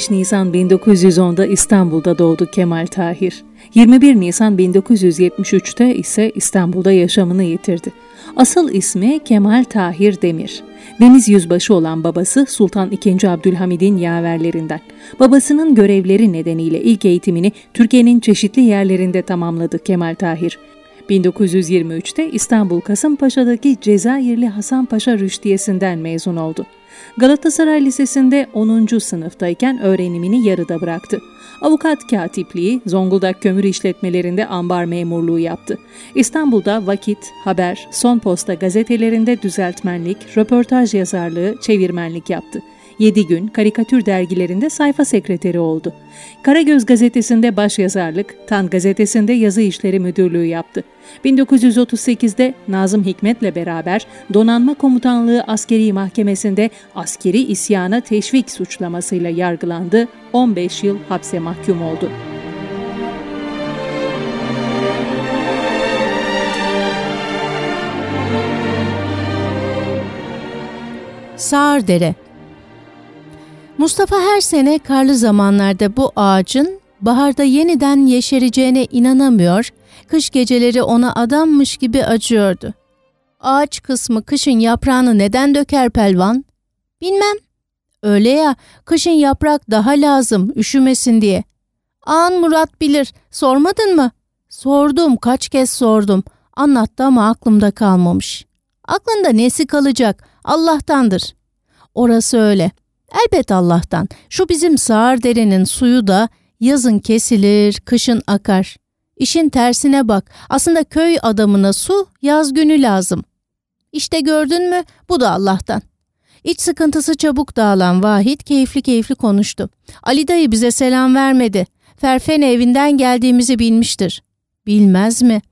15 Nisan 1910'da İstanbul'da doğdu Kemal Tahir. 21 Nisan 1973'te ise İstanbul'da yaşamını yitirdi. Asıl ismi Kemal Tahir Demir. Deniz yüzbaşı olan babası Sultan II. Abdülhamid'in yaverlerinden. Babasının görevleri nedeniyle ilk eğitimini Türkiye'nin çeşitli yerlerinde tamamladı Kemal Tahir. 1923'te İstanbul Kasımpaşa'daki Cezayirli Hasan Paşa Rüştiyesi'nden mezun oldu. Galatasaray Lisesi'nde 10. sınıftayken öğrenimini yarıda bıraktı. Avukat katipliği, Zonguldak kömür işletmelerinde ambar memurluğu yaptı. İstanbul'da Vakit, Haber, Son Posta gazetelerinde düzeltmenlik, röportaj yazarlığı, çevirmenlik yaptı. 7 gün karikatür dergilerinde sayfa sekreteri oldu. Karagöz gazetesinde başyazarlık, Tan gazetesinde yazı işleri müdürlüğü yaptı. 1938'de Nazım Hikmet'le beraber Donanma Komutanlığı Askeri Mahkemesi'nde askeri isyana teşvik suçlamasıyla yargılandı, 15 yıl hapse mahkum oldu. Sağırdere Mustafa her sene karlı zamanlarda bu ağacın baharda yeniden yeşereceğine inanamıyor, kış geceleri ona adammış gibi acıyordu. Ağaç kısmı kışın yaprağını neden döker pelvan? Bilmem. Öyle ya, kışın yaprak daha lazım, üşümesin diye. Ağan Murat bilir, sormadın mı? Sordum, kaç kez sordum. Anlattı ama aklımda kalmamış. Aklında nesi kalacak? Allah'tandır. Orası öyle. Elbet Allah'tan. Şu bizim sağır derenin suyu da yazın kesilir, kışın akar. İşin tersine bak. Aslında köy adamına su yaz günü lazım. İşte gördün mü? Bu da Allah'tan. İç sıkıntısı çabuk dağılan Vahit keyifli keyifli konuştu. Ali dayı bize selam vermedi. Ferfen evinden geldiğimizi bilmiştir. Bilmez mi?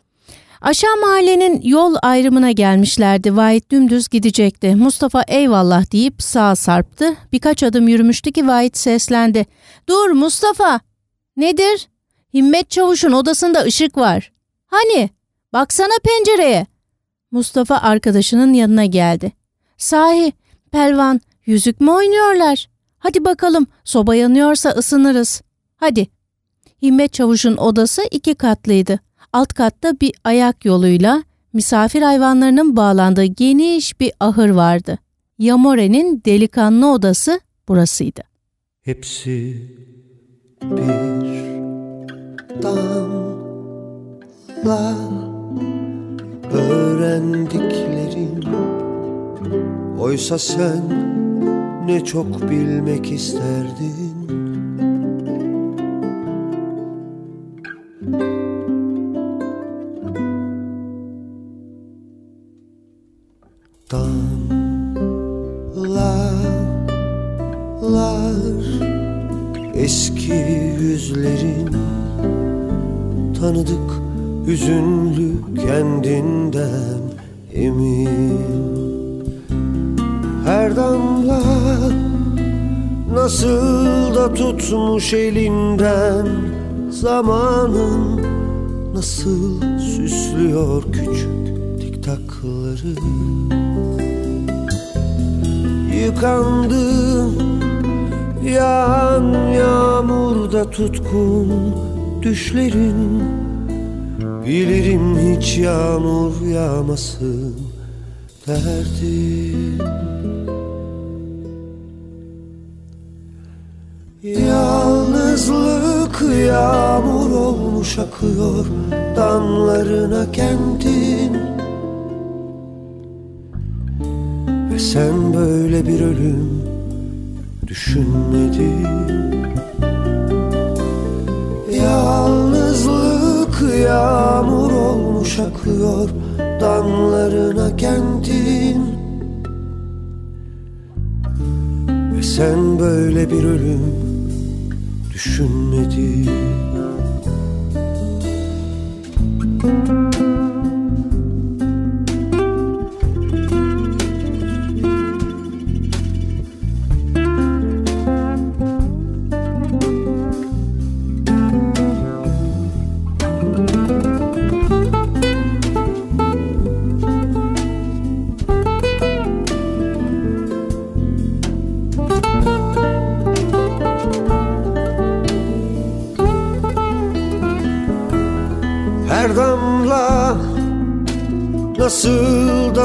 Aşağı mahallenin yol ayrımına gelmişlerdi. Vahit dümdüz gidecekti. Mustafa eyvallah deyip sağa sarptı. Birkaç adım yürümüştü ki Vahit seslendi. Dur Mustafa! Nedir? Himmet Çavuş'un odasında ışık var. Hani? Baksana pencereye. Mustafa arkadaşının yanına geldi. Sahi, Pelvan, yüzük mü oynuyorlar? Hadi bakalım, soba yanıyorsa ısınırız. Hadi. Himmet Çavuş'un odası iki katlıydı. Alt katta bir ayak yoluyla misafir hayvanlarının bağlandığı geniş bir ahır vardı. Yamore'nin delikanlı odası burasıydı. Hepsi bir damla öğrendiklerim Oysa sen ne çok bilmek isterdin Eski tutkun düşlerin. Bilirim hiç yağmur yağmasın derdim. Yalnızlık yağmur olmuş akıyor damlarına kendin Ve sen böyle bir ölüm düşünmedim Yalnızlık yağmur olmuş akıyor damlarına kentin. Ve sen böyle bir ölüm düşünmedin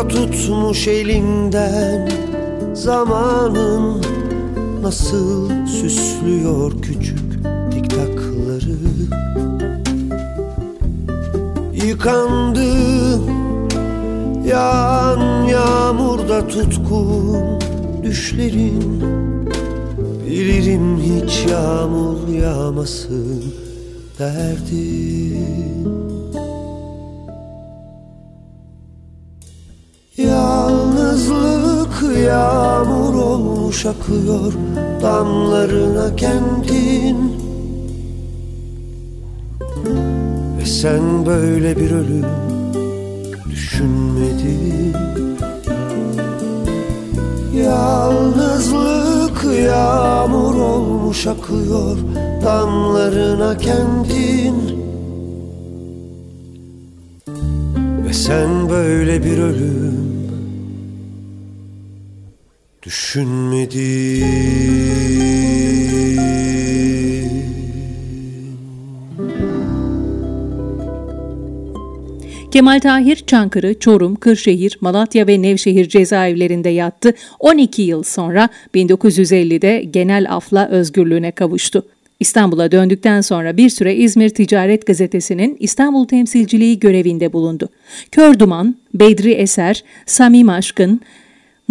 tutmuş elinden. Zamanın nasıl süslüyor küçük diktakları Yıkandı yağan yağmurda tutkun düşlerin. Bilirim hiç yağmur yağmasın derdin olmuş akıyor damlarına kentin. Ve sen böyle bir ölüm düşünmedin. Yalnızlık yağmur olmuş akıyor damlarına kentin. Ve sen böyle bir ölüm düşünmedin Kemal Tahir Çankırı, Çorum, Kırşehir, Malatya ve Nevşehir cezaevlerinde yattı. 12 yıl sonra 1950'de genel afla özgürlüğüne kavuştu. İstanbul'a döndükten sonra bir süre İzmir Ticaret Gazetesi'nin İstanbul temsilciliği görevinde bulundu. Kör Duman, Bedri Eser, Samim Aşkın,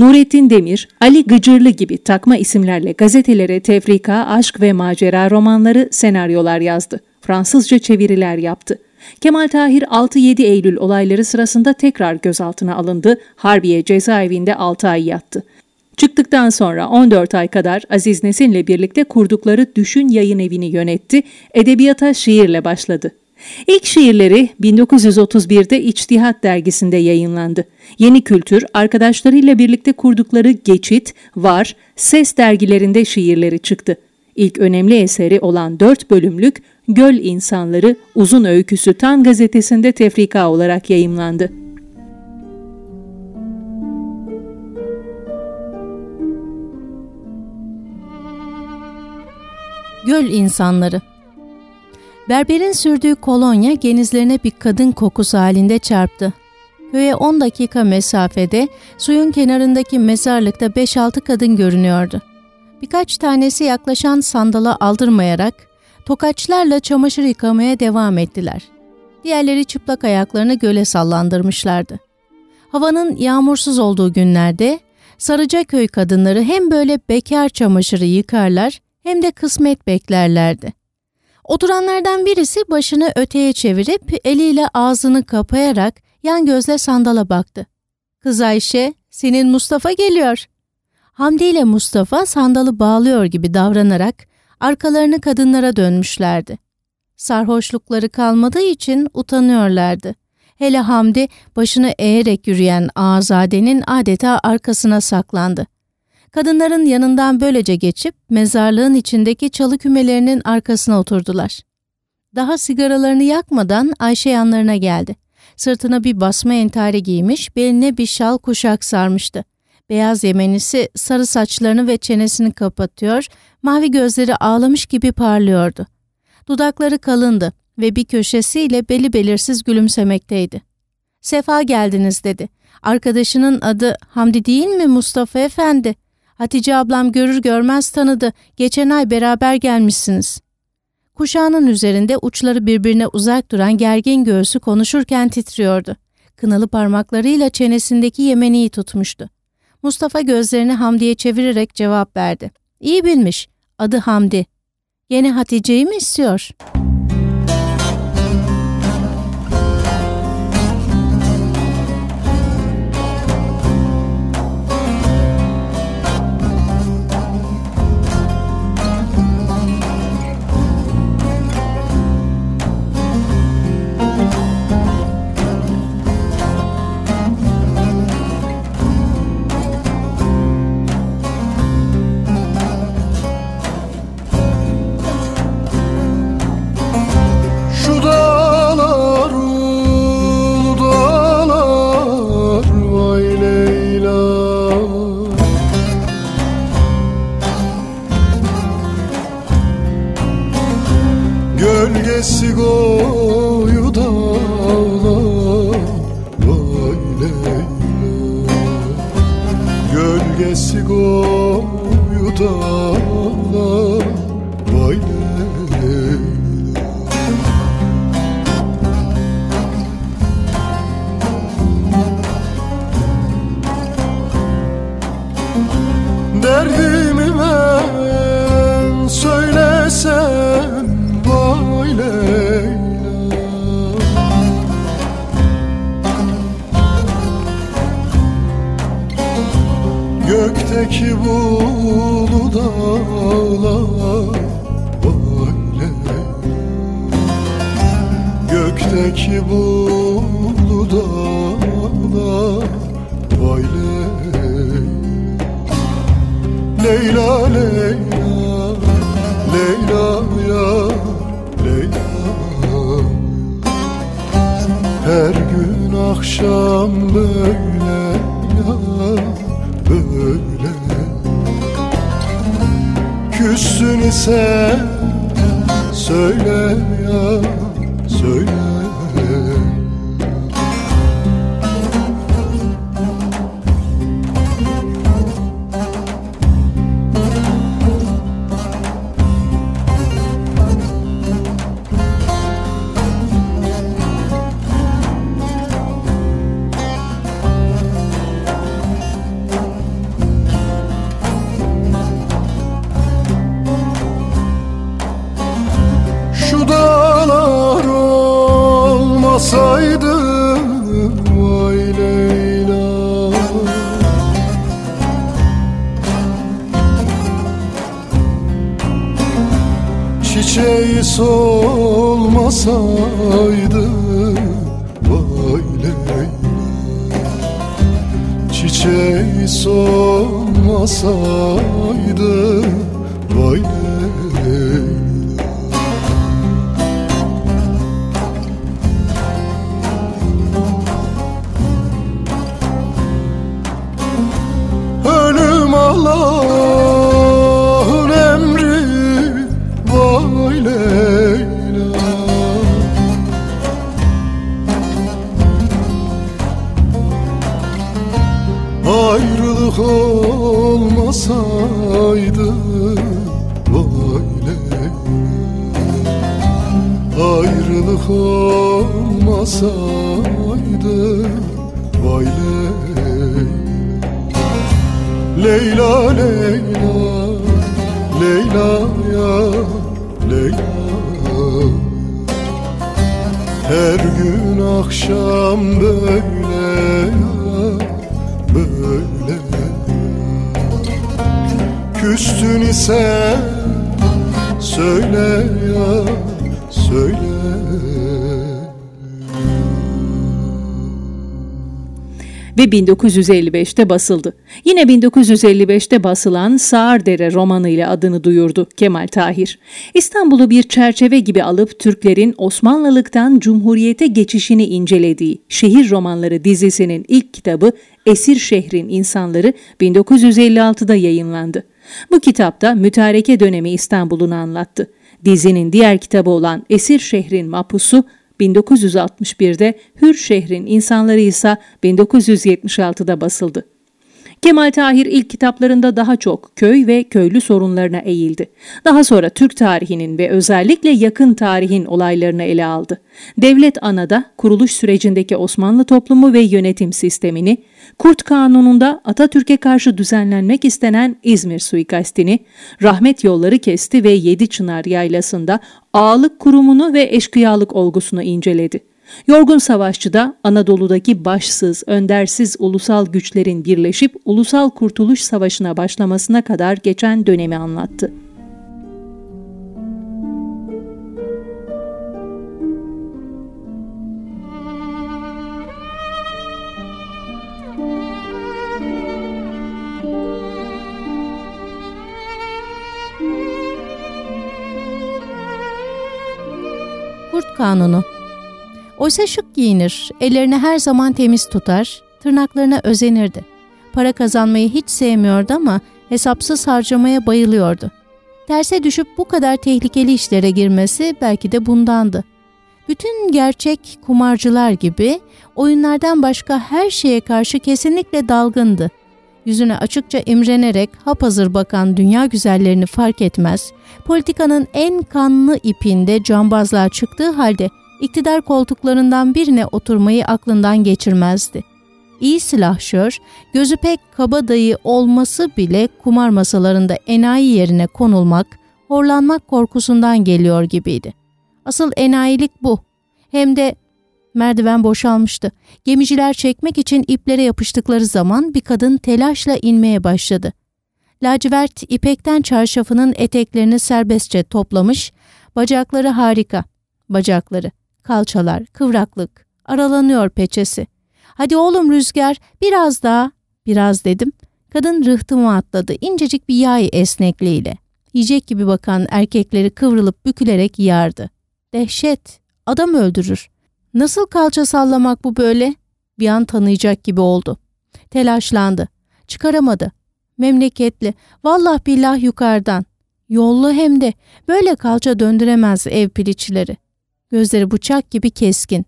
Nurettin Demir, Ali Gıcırlı gibi takma isimlerle gazetelere tefrika, aşk ve macera romanları, senaryolar yazdı. Fransızca çeviriler yaptı. Kemal Tahir 6-7 Eylül olayları sırasında tekrar gözaltına alındı. Harbiye cezaevinde 6 ay yattı. Çıktıktan sonra 14 ay kadar Aziz Nesin'le birlikte kurdukları Düşün Yayın Evi'ni yönetti, edebiyata şiirle başladı. İlk şiirleri 1931'de İçtihat dergisinde yayınlandı. Yeni Kültür, arkadaşlarıyla birlikte kurdukları Geçit, Var, Ses dergilerinde şiirleri çıktı. İlk önemli eseri olan dört bölümlük Göl İnsanları uzun öyküsü Tan gazetesinde tefrika olarak yayımlandı. Göl insanları Berberin sürdüğü kolonya genizlerine bir kadın kokusu halinde çarptı. Köye 10 dakika mesafede suyun kenarındaki mezarlıkta 5-6 kadın görünüyordu. Birkaç tanesi yaklaşan sandala aldırmayarak tokaçlarla çamaşır yıkamaya devam ettiler. Diğerleri çıplak ayaklarını göle sallandırmışlardı. Havanın yağmursuz olduğu günlerde Sarıcaköy kadınları hem böyle bekar çamaşırı yıkarlar hem de kısmet beklerlerdi. Oturanlardan birisi başını öteye çevirip eliyle ağzını kapayarak yan gözle sandala baktı. Kız Ayşe, senin Mustafa geliyor. Hamdi ile Mustafa sandalı bağlıyor gibi davranarak arkalarını kadınlara dönmüşlerdi. Sarhoşlukları kalmadığı için utanıyorlardı. Hele Hamdi başını eğerek yürüyen Azade'nin adeta arkasına saklandı. Kadınların yanından böylece geçip mezarlığın içindeki çalı kümelerinin arkasına oturdular. Daha sigaralarını yakmadan Ayşe yanlarına geldi. Sırtına bir basma entari giymiş, beline bir şal kuşak sarmıştı. Beyaz yemenisi sarı saçlarını ve çenesini kapatıyor, mavi gözleri ağlamış gibi parlıyordu. Dudakları kalındı ve bir köşesiyle beli belirsiz gülümsemekteydi. Sefa geldiniz dedi. Arkadaşının adı Hamdi değil mi Mustafa Efendi? Hatice ablam görür görmez tanıdı. Geçen ay beraber gelmişsiniz. Kuşağının üzerinde uçları birbirine uzak duran gergin göğsü konuşurken titriyordu. Kınalı parmaklarıyla çenesindeki yemeniyi tutmuştu. Mustafa gözlerini Hamdi'ye çevirerek cevap verdi. İyi bilmiş. Adı Hamdi. Yine Hatice'yi mi istiyor?'' gölgesi goyu dağlar Vay Leyla Gölgesi goyu dağlar. Küssün ise söyle ya söyle Allah'ın emri Vay Leyla Ayrılık olmasaydı Vay Leyla Ayrılık olmasaydı Leyla Leyla Leyla ya Leyla. Her gün akşam böyle ya böyle. Küstün ise söyle ya ve 1955'te basıldı. Yine 1955'te basılan Sağırdere romanı ile adını duyurdu Kemal Tahir. İstanbul'u bir çerçeve gibi alıp Türklerin Osmanlılıktan Cumhuriyete geçişini incelediği Şehir Romanları dizisinin ilk kitabı Esir Şehrin İnsanları 1956'da yayınlandı. Bu kitapta mütareke dönemi İstanbul'unu anlattı. Dizinin diğer kitabı olan Esir Şehrin Mapusu 1961'de Hür Şehrin İnsanları ise 1976'da basıldı. Kemal Tahir ilk kitaplarında daha çok köy ve köylü sorunlarına eğildi. Daha sonra Türk tarihinin ve özellikle yakın tarihin olaylarını ele aldı. Devlet Ana'da kuruluş sürecindeki Osmanlı toplumu ve yönetim sistemini, Kurt Kanunu'nda Atatürk'e karşı düzenlenmek istenen İzmir suikastini, rahmet yolları kesti ve Yedi Çınar Yaylası'nda ağalık kurumunu ve eşkıyalık olgusunu inceledi. Yorgun Savaşçı'da Anadolu'daki başsız, öndersiz ulusal güçlerin birleşip Ulusal Kurtuluş Savaşı'na başlamasına kadar geçen dönemi anlattı. Kanunu Oysa şık giyinir, ellerini her zaman temiz tutar, tırnaklarına özenirdi. Para kazanmayı hiç sevmiyordu ama hesapsız harcamaya bayılıyordu. Terse düşüp bu kadar tehlikeli işlere girmesi belki de bundandı. Bütün gerçek kumarcılar gibi oyunlardan başka her şeye karşı kesinlikle dalgındı. Yüzüne açıkça imrenerek hapazır bakan dünya güzellerini fark etmez, politikanın en kanlı ipinde cambazlığa çıktığı halde iktidar koltuklarından birine oturmayı aklından geçirmezdi. İyi silahşör, gözü pek kabadayı olması bile kumar masalarında enayi yerine konulmak, horlanmak korkusundan geliyor gibiydi. Asıl enayilik bu. Hem de merdiven boşalmıştı. Gemiciler çekmek için iplere yapıştıkları zaman bir kadın telaşla inmeye başladı. Lacivert ipekten çarşafının eteklerini serbestçe toplamış, bacakları harika. Bacakları, kalçalar, kıvraklık, aralanıyor peçesi. Hadi oğlum Rüzgar, biraz daha, biraz dedim. Kadın rıhtıma atladı, incecik bir yay esnekliğiyle. Yiyecek gibi bakan erkekleri kıvrılıp bükülerek yardı. Dehşet, adam öldürür. Nasıl kalça sallamak bu böyle? Bir an tanıyacak gibi oldu. Telaşlandı. Çıkaramadı. Memleketli, vallah billah yukarıdan. Yollu hem de böyle kalça döndüremez ev piliçleri. Gözleri bıçak gibi keskin.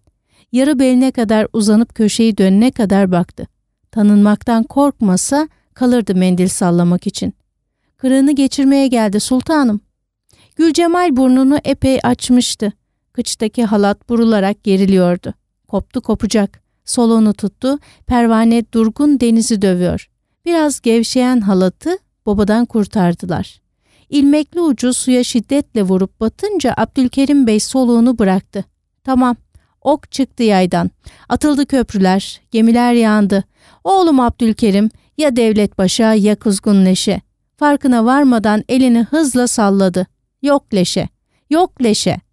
Yarı beline kadar uzanıp köşeyi dönene kadar baktı. Tanınmaktan korkmasa kalırdı mendil sallamak için. Kırığını geçirmeye geldi sultanım. Gülcemal burnunu epey açmıştı. Kıçtaki halat burularak geriliyordu. Koptu kopacak. Soluğunu tuttu. Pervane durgun denizi dövüyor. Biraz gevşeyen halatı babadan kurtardılar. İlmekli ucu suya şiddetle vurup batınca Abdülkerim Bey soluğunu bıraktı. Tamam, ok çıktı yaydan. Atıldı köprüler, gemiler yandı. Oğlum Abdülkerim ya devlet başa ya kuzgun leşe. Farkına varmadan elini hızla salladı. Yok leşe, yok leşe.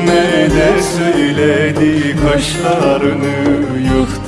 Muhammed'e söyledi kaşlarını yıktı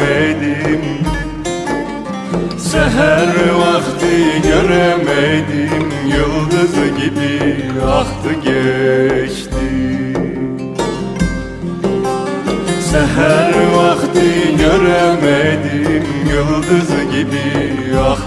göremedim. Seher vakti göremedim. Yıldız gibi aktı geçti. Seher vakti göremedim. Yıldız gibi aktı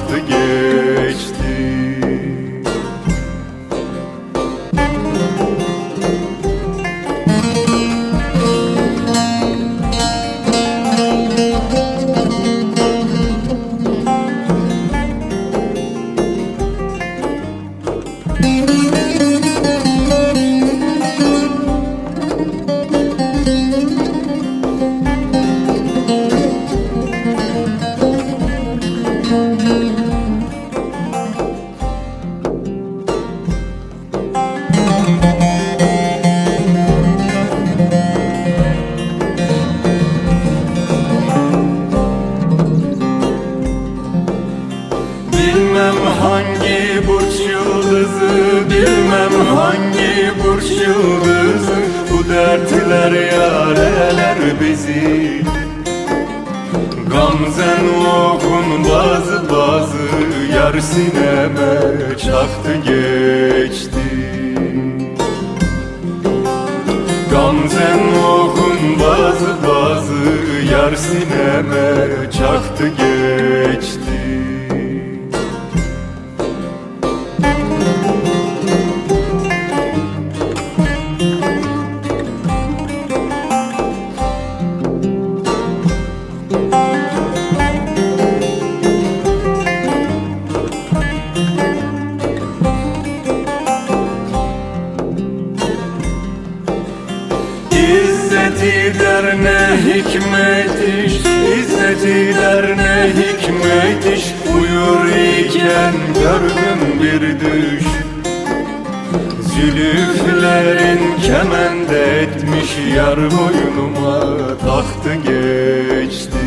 Kemende etmiş Yar boynuma taktı geçti.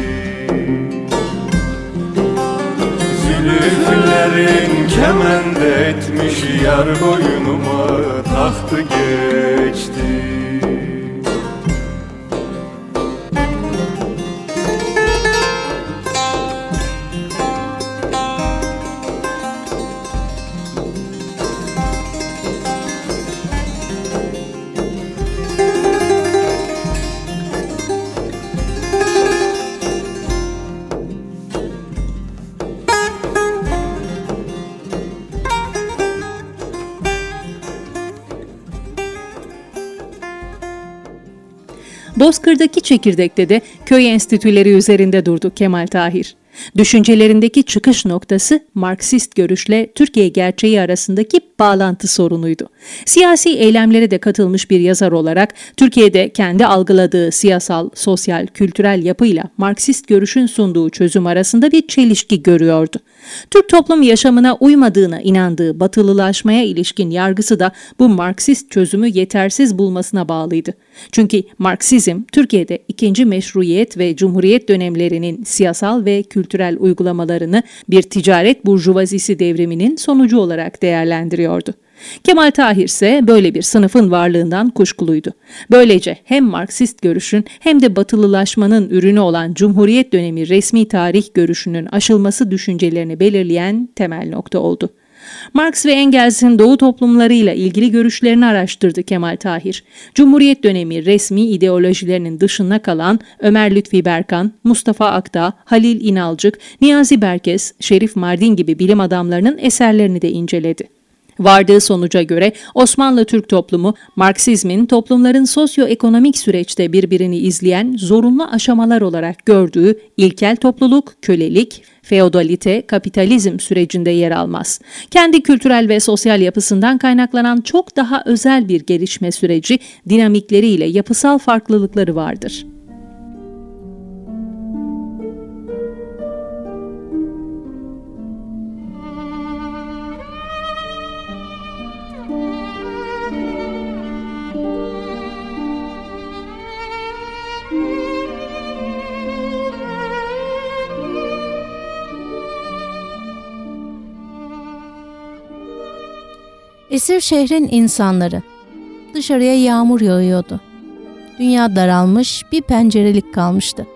Zülüflerin kemende etmiş Yar boynuma taktı geçti çekirdekte de köy enstitüleri üzerinde durdu Kemal Tahir. Düşüncelerindeki çıkış noktası Marksist görüşle Türkiye gerçeği arasındaki bağlantı sorunuydu. Siyasi eylemlere de katılmış bir yazar olarak Türkiye'de kendi algıladığı siyasal, sosyal, kültürel yapıyla Marksist görüşün sunduğu çözüm arasında bir çelişki görüyordu. Türk toplum yaşamına uymadığına inandığı batılılaşmaya ilişkin yargısı da bu Marksist çözümü yetersiz bulmasına bağlıydı. Çünkü Marksizm Türkiye'de ikinci meşruiyet ve cumhuriyet dönemlerinin siyasal ve kültürel uygulamalarını bir ticaret burjuvazisi devriminin sonucu olarak değerlendiriyordu. Kemal Tahir ise böyle bir sınıfın varlığından kuşkuluydu. Böylece hem Marksist görüşün hem de batılılaşmanın ürünü olan Cumhuriyet dönemi resmi tarih görüşünün aşılması düşüncelerini belirleyen temel nokta oldu. Marx ve Engels'in Doğu toplumlarıyla ilgili görüşlerini araştırdı Kemal Tahir. Cumhuriyet dönemi resmi ideolojilerinin dışında kalan Ömer Lütfi Berkan, Mustafa Akdağ, Halil İnalcık, Niyazi Berkes, Şerif Mardin gibi bilim adamlarının eserlerini de inceledi. Vardığı sonuca göre Osmanlı Türk toplumu Marksizmin toplumların sosyoekonomik süreçte birbirini izleyen zorunlu aşamalar olarak gördüğü ilkel topluluk, kölelik, feodalite, kapitalizm sürecinde yer almaz. Kendi kültürel ve sosyal yapısından kaynaklanan çok daha özel bir gelişme süreci dinamikleriyle yapısal farklılıkları vardır. Esir şehrin insanları. Dışarıya yağmur yağıyordu. Dünya daralmış, bir pencerelik kalmıştı.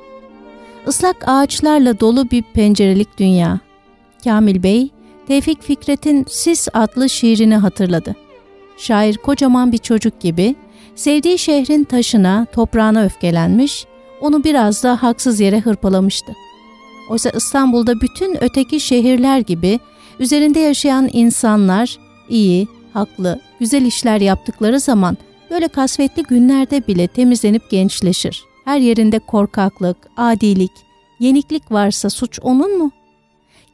Islak ağaçlarla dolu bir pencerelik dünya. Kamil Bey, Tevfik Fikret'in Sis adlı şiirini hatırladı. Şair kocaman bir çocuk gibi, sevdiği şehrin taşına, toprağına öfkelenmiş, onu biraz da haksız yere hırpalamıştı. Oysa İstanbul'da bütün öteki şehirler gibi üzerinde yaşayan insanlar iyi, haklı, güzel işler yaptıkları zaman böyle kasvetli günlerde bile temizlenip gençleşir. Her yerinde korkaklık, adilik, yeniklik varsa suç onun mu?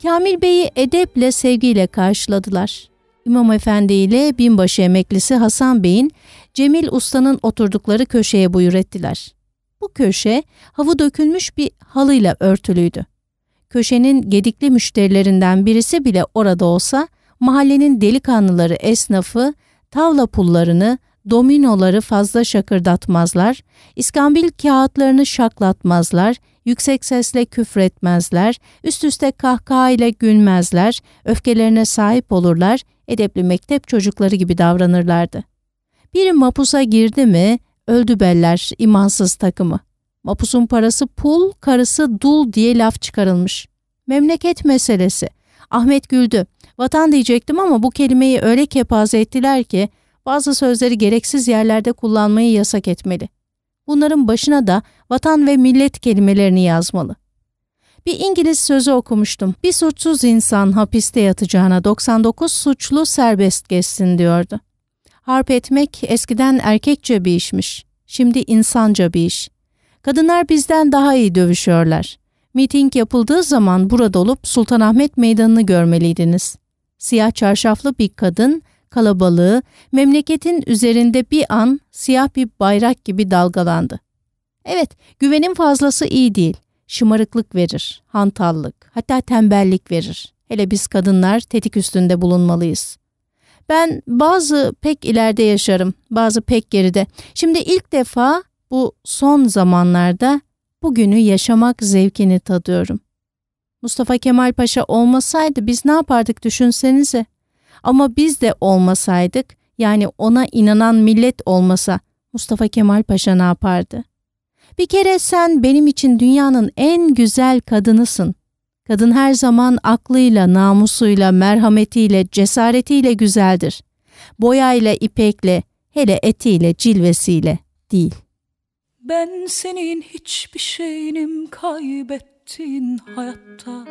Kamil Bey'i edeple, sevgiyle karşıladılar. İmam Efendi ile binbaşı emeklisi Hasan Bey'in Cemil Usta'nın oturdukları köşeye buyur ettiler. Bu köşe havı dökülmüş bir halıyla örtülüydü. Köşenin gedikli müşterilerinden birisi bile orada olsa mahallenin delikanlıları esnafı tavla pullarını, dominoları fazla şakırdatmazlar, iskambil kağıtlarını şaklatmazlar, yüksek sesle küfretmezler, üst üste kahkaha ile gülmezler, öfkelerine sahip olurlar, edepli mektep çocukları gibi davranırlardı. Biri mapusa girdi mi, öldü beller imansız takımı. Mapusun parası pul, karısı dul diye laf çıkarılmış. Memleket meselesi. Ahmet güldü. Vatan diyecektim ama bu kelimeyi öyle kepaze ettiler ki bazı sözleri gereksiz yerlerde kullanmayı yasak etmeli. Bunların başına da vatan ve millet kelimelerini yazmalı. Bir İngiliz sözü okumuştum. Bir suçsuz insan hapiste yatacağına 99 suçlu serbest geçsin diyordu. Harp etmek eskiden erkekçe bir işmiş. Şimdi insanca bir iş. Kadınlar bizden daha iyi dövüşüyorlar. Miting yapıldığı zaman burada olup Sultanahmet Meydanı'nı görmeliydiniz. Siyah çarşaflı bir kadın kalabalığı memleketin üzerinde bir an siyah bir bayrak gibi dalgalandı. Evet, güvenin fazlası iyi değil. Şımarıklık verir, hantallık, hatta tembellik verir. Hele biz kadınlar tetik üstünde bulunmalıyız. Ben bazı pek ileride yaşarım, bazı pek geride. Şimdi ilk defa bu son zamanlarda bugünü yaşamak zevkini tadıyorum. Mustafa Kemal Paşa olmasaydı biz ne yapardık düşünsenize. Ama biz de olmasaydık, yani ona inanan millet olmasa Mustafa Kemal Paşa ne yapardı? Bir kere sen benim için dünyanın en güzel kadınısın. Kadın her zaman aklıyla, namusuyla, merhametiyle, cesaretiyle güzeldir. Boyayla, ipekle, hele etiyle, cilvesiyle değil. Ben senin hiçbir şeyinim kaybettin hayatta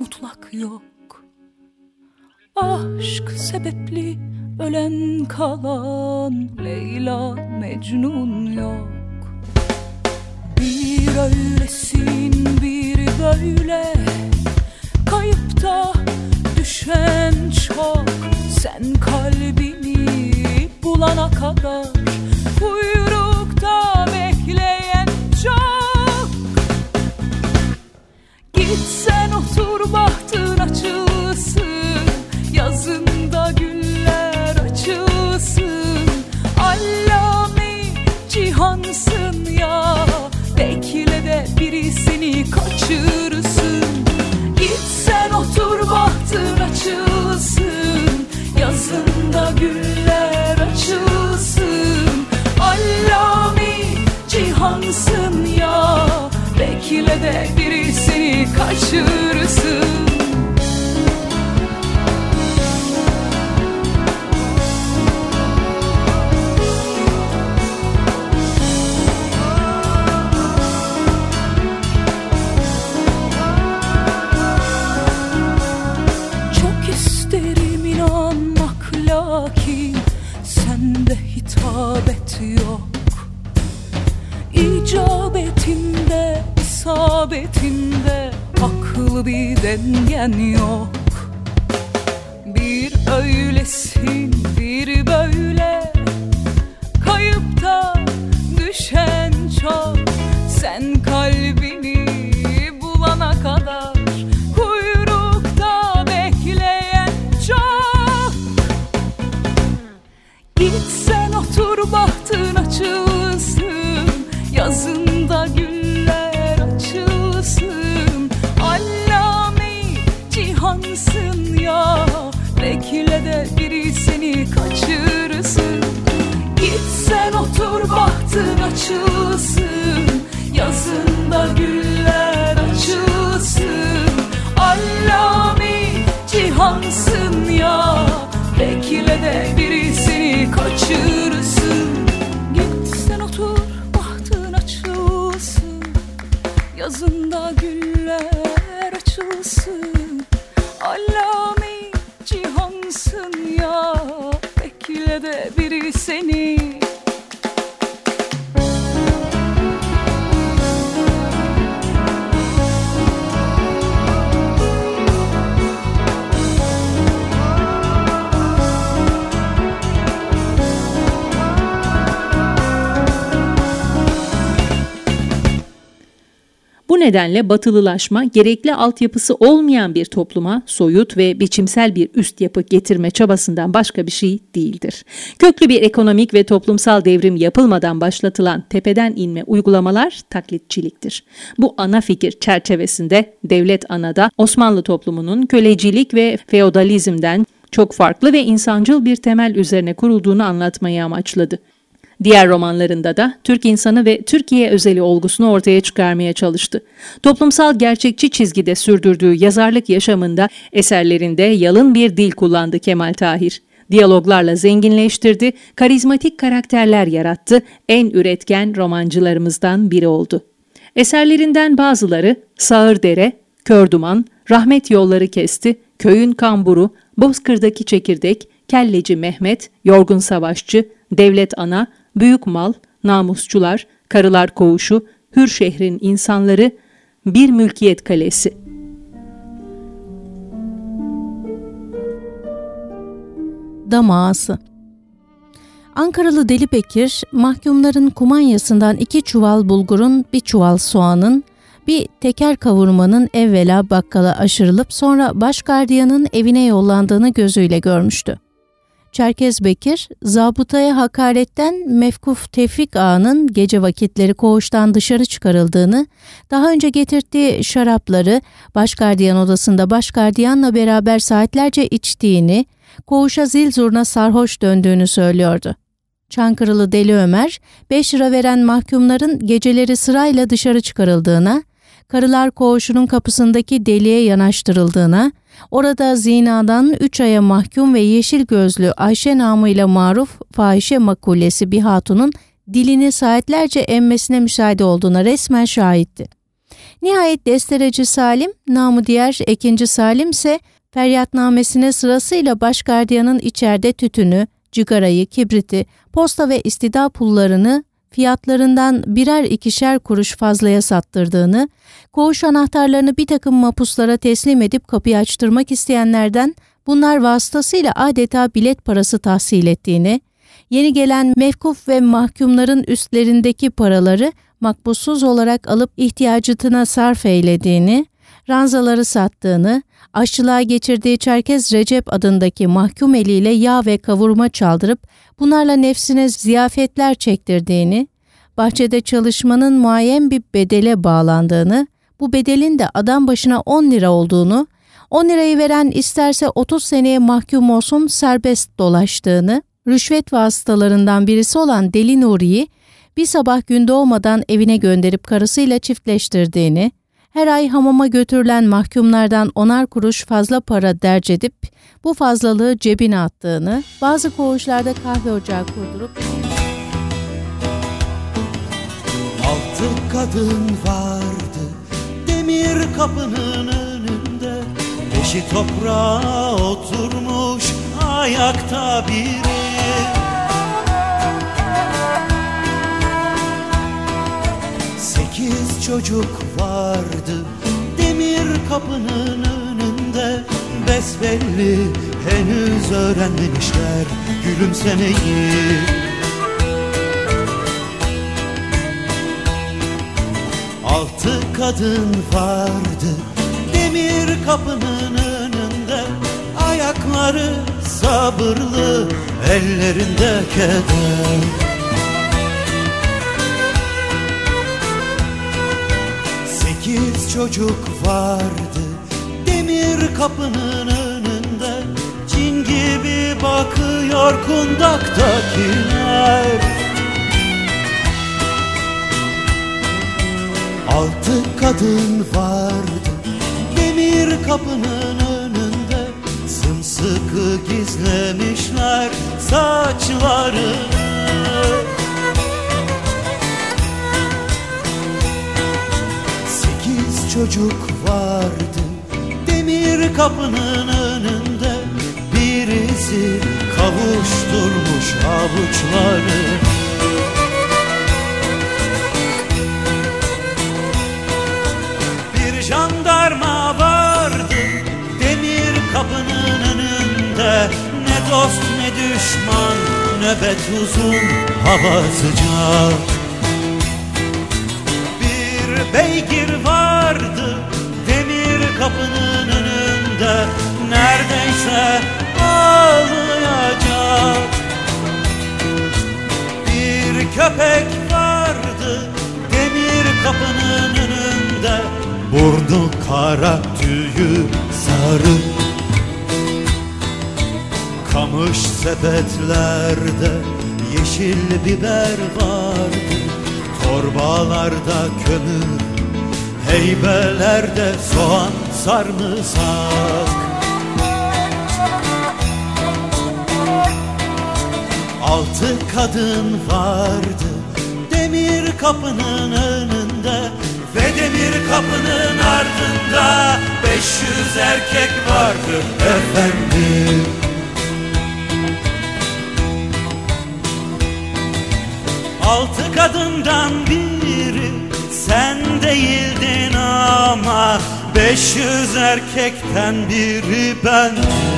mutlak yok. Aşk sebepli ölen kalan Leyla Mecnun yok. Bir öylesin bir böyle. Kayıpta düşen çok. Sen kalbini bulana kadar should dengen yok. Bir öylesin, bir böyle aşırısın Git sen otur bahtın açılsın. Yazında güller açılsın. Nedenle batılılaşma gerekli altyapısı olmayan bir topluma soyut ve biçimsel bir üst yapı getirme çabasından başka bir şey değildir. Köklü bir ekonomik ve toplumsal devrim yapılmadan başlatılan tepeden inme uygulamalar taklitçiliktir. Bu ana fikir çerçevesinde devlet anada Osmanlı toplumunun kölecilik ve feodalizmden çok farklı ve insancıl bir temel üzerine kurulduğunu anlatmayı amaçladı. Diğer romanlarında da Türk insanı ve Türkiye özeli olgusunu ortaya çıkarmaya çalıştı. Toplumsal gerçekçi çizgide sürdürdüğü yazarlık yaşamında eserlerinde yalın bir dil kullandı Kemal Tahir. Diyaloglarla zenginleştirdi, karizmatik karakterler yarattı, en üretken romancılarımızdan biri oldu. Eserlerinden bazıları Sağırdere, Kör Duman, Rahmet Yolları Kesti, Köyün Kamburu, Bozkır'daki Çekirdek, Kelleci Mehmet, Yorgun Savaşçı, Devlet Ana, büyük mal, namusçular, karılar koğuşu, hür şehrin insanları, bir mülkiyet kalesi. Dam ağası Ankaralı Deli Bekir, mahkumların kumanyasından iki çuval bulgurun, bir çuval soğanın, bir teker kavurmanın evvela bakkala aşırılıp sonra baş gardiyanın evine yollandığını gözüyle görmüştü. Çerkez Bekir, zabıtaya hakaretten Mefkuf Tevfik Ağa'nın gece vakitleri koğuştan dışarı çıkarıldığını, daha önce getirdiği şarapları başgardiyan odasında başgardiyanla beraber saatlerce içtiğini, koğuşa zil zurna sarhoş döndüğünü söylüyordu. Çankırılı Deli Ömer, 5 lira veren mahkumların geceleri sırayla dışarı çıkarıldığına, karılar koğuşunun kapısındaki deliğe yanaştırıldığına, Orada zinadan 3 aya mahkum ve yeşil gözlü Ayşe namıyla maruf fahişe makulesi bir hatunun dilini saatlerce emmesine müsaade olduğuna resmen şahitti. Nihayet destereci Salim, namı diğer ikinci Salim ise feryatnamesine sırasıyla başgardiyanın içeride tütünü, cigarayı, kibriti, posta ve istida pullarını fiyatlarından birer ikişer kuruş fazlaya sattırdığını, koğuş anahtarlarını bir takım mapuslara teslim edip kapıyı açtırmak isteyenlerden bunlar vasıtasıyla adeta bilet parası tahsil ettiğini, yeni gelen mevkuf ve mahkumların üstlerindeki paraları makbussuz olarak alıp ihtiyacıtına sarf eylediğini, ranzaları sattığını, aşçılığa geçirdiği Çerkez Recep adındaki mahkum eliyle yağ ve kavurma çaldırıp bunlarla nefsine ziyafetler çektirdiğini, bahçede çalışmanın muayyen bir bedele bağlandığını, bu bedelin de adam başına 10 lira olduğunu, 10 lirayı veren isterse 30 seneye mahkum olsun serbest dolaştığını, rüşvet vasıtalarından birisi olan Deli Nuri'yi bir sabah gün doğmadan evine gönderip karısıyla çiftleştirdiğini, her ay hamama götürülen mahkumlardan onar kuruş fazla para derc edip bu fazlalığı cebine attığını, bazı koğuşlarda kahve ocağı kurdurup Altı kadın vardı demir kapının önünde. Beşi toprağa oturmuş ayakta biri çocuk vardı. Demir kapının önünde Besbelli henüz öğrenmemişler gülümsemeyi. Altı kadın vardı demir kapının önünde. Ayakları sabırlı ellerinde keder çocuk vardı. Demir kapının önünde Cin gibi bakıyor kundaktakiler Altı kadın vardı. Demir kapının önünde Sımsıkı gizlemişler saçlarını çocuk vardı. Demir kapının önünde Birisi kavuşturmuş avuçları Bir jandarma vardı Demir kapının önünde. Ne dost ne düşman Nöbet uzun hava sıcak beygir vardı demir kapının önünde. Neredeyse ağlayacak. Bir köpek vardı demir kapının önünde. Burnu kara tüyü sarı. Kamış sepetlerde yeşil biber vardı torbalarda kömür Heybelerde soğan sarımsak. Altı kadın vardı demir kapının önünde Ve demir kapının ardında beş yüz erkek vardı. Efendim Altı kadından biri sen değildin ama Beş yüz erkekten biri bendim